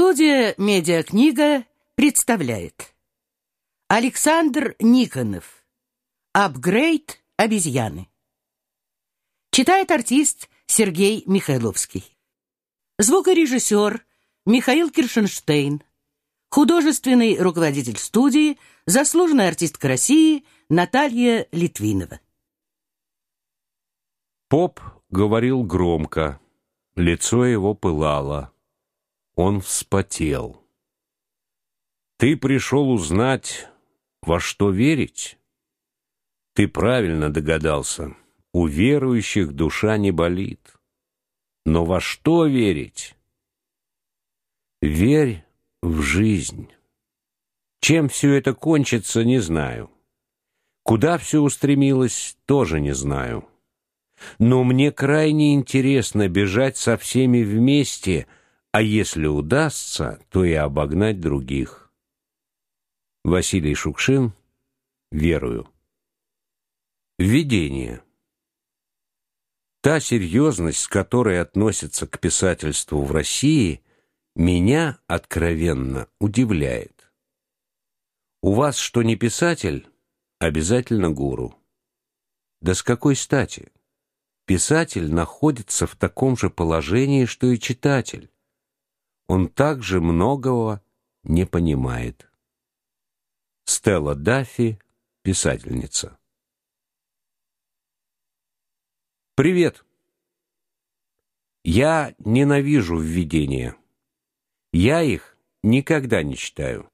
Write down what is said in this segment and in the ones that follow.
Студия «Медиакнига» представляет. Александр Никонов. «Апгрейд обезьяны» Читает артист Сергей Михайловский. Звукорежиссер Михаил Киршенштейн. Художественный руководитель студии Заслуженная артистка России Наталья Литвинова. Поп говорил громко, лицо его пылало. Он вспотел. Ты пришел узнать, во что верить? Ты правильно догадался. У верующих душа не болит. Но во что верить? Верь в жизнь. Чем все это кончится, не знаю. Куда все устремилось, тоже не знаю. Но мне крайне интересно бежать со всеми вместе, а если удастся, то и обогнать других. Василий Шукшин. Верую. Введение. Та серьезность, с которой относятся к писательству в России, меня откровенно удивляет. У вас что не писатель, обязательно гуру. Да с какой стати? Писатель находится в таком же положении, что и читатель. Он также многого не понимает. Стелла Даффи, писательница. Привет. Я ненавижу введения. Я их никогда не читаю.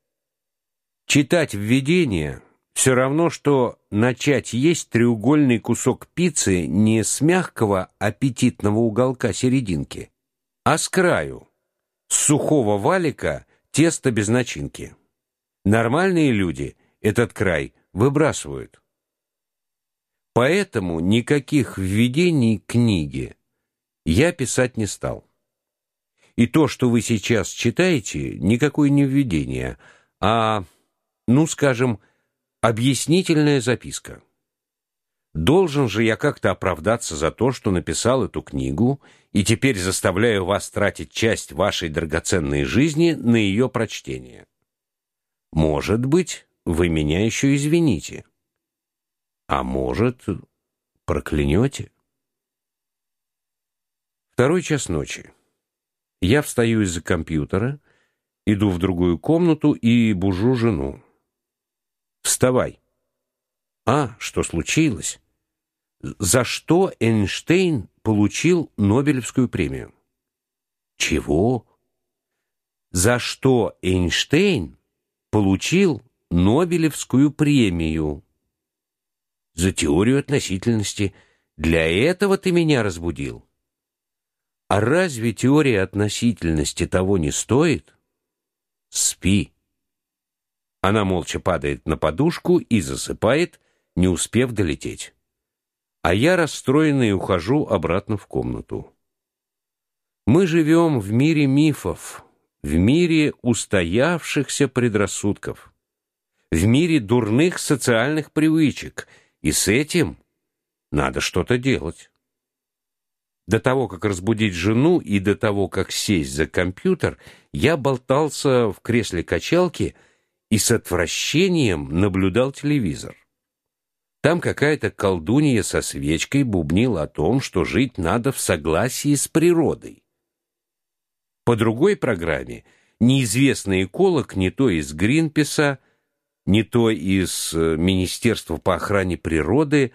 Читать введения все равно, что начать есть треугольный кусок пиццы не с мягкого аппетитного уголка серединки, а с краю, сухого валика теста без начинки. Нормальные люди этот край выбрасывают. Поэтому никаких введений к книге я писать не стал. И то, что вы сейчас читаете, никакое не введение, а, ну, скажем, Объяснительная записка. Должен же я как-то оправдаться за то, что написал эту книгу, и теперь заставляю вас тратить часть вашей драгоценной жизни на ее прочтение. Может быть, вы меня еще извините. А может, проклянете? Второй час ночи. Я встаю из-за компьютера, иду в другую комнату и бужу жену. Вставай. А, что случилось? За что Эйнштейн получил Нобелевскую премию? Чего? За что Эйнштейн получил Нобелевскую премию? За теорию относительности. Для этого ты меня разбудил. А разве теория относительности того не стоит? Спи. Она молча падает на подушку и засыпает, не успев долететь. А я расстроенный ухожу обратно в комнату. Мы живем в мире мифов, в мире устоявшихся предрассудков, в мире дурных социальных привычек, и с этим надо что-то делать. До того, как разбудить жену и до того, как сесть за компьютер, я болтался в кресле качалки и с отвращением наблюдал телевизор. Там какая-то колдунья со свечкой бубнила о том, что жить надо в согласии с природой. По другой программе неизвестный эколог, не то из Гринписа, не то из э, Министерства по охране природы,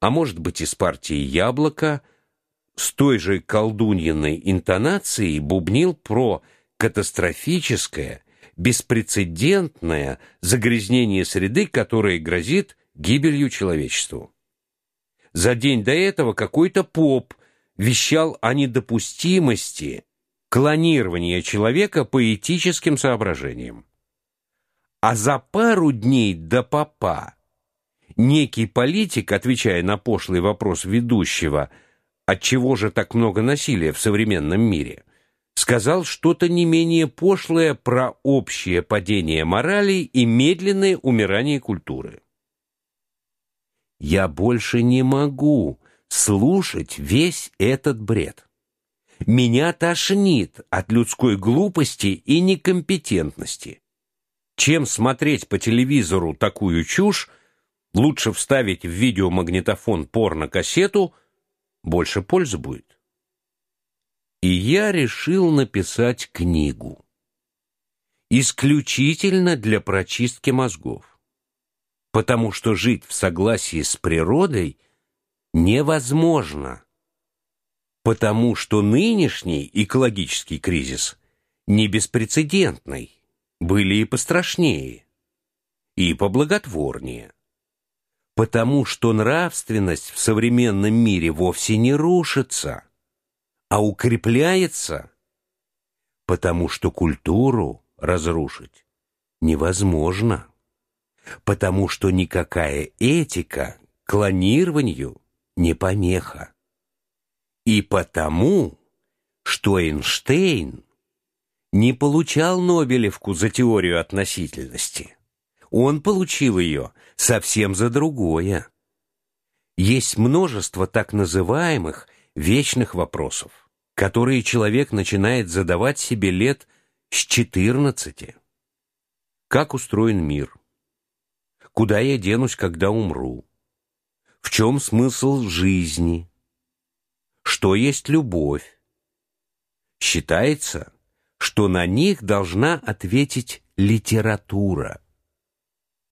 а может быть из партии Яблоко, с той же колдуньиной интонацией бубнил про катастрофическое беспрецедентное загрязнение среды, которое грозит гибелью человечеству. За день до этого какой-то поп вещал о недопустимости клонирования человека по этическим соображениям. А за пару дней до попа некий политик, отвечая на пошлый вопрос ведущего, от чего же так много насилия в современном мире, сказал что-то не менее пошлое про общее падение морали и медленное умирание культуры. Я больше не могу слушать весь этот бред. Меня тошнит от людской глупости и некомпетентности. Чем смотреть по телевизору такую чушь, лучше вставить в видеомагнитофон порно-кассету, больше пользы будет. И я решил написать книгу. Исключительно для прочистки мозгов. Потому что жить в согласии с природой невозможно потому что нынешний экологический кризис не беспрецедентный, были и пострашнее, и поблаготворнее. Потому что нравственность в современном мире вовсе не рушится, а укрепляется, потому что культуру разрушить невозможно, потому что никакая этика клонированию не помеха. И потому, что Эйнштейн не получал Нобелевку за теорию относительности. Он получил ее совсем за другое. Есть множество так называемых вечных вопросов, которые человек начинает задавать себе лет с 14. Как устроен мир? Куда я денусь, когда умру? В чем смысл жизни? что есть любовь. Считается, что на них должна ответить литература.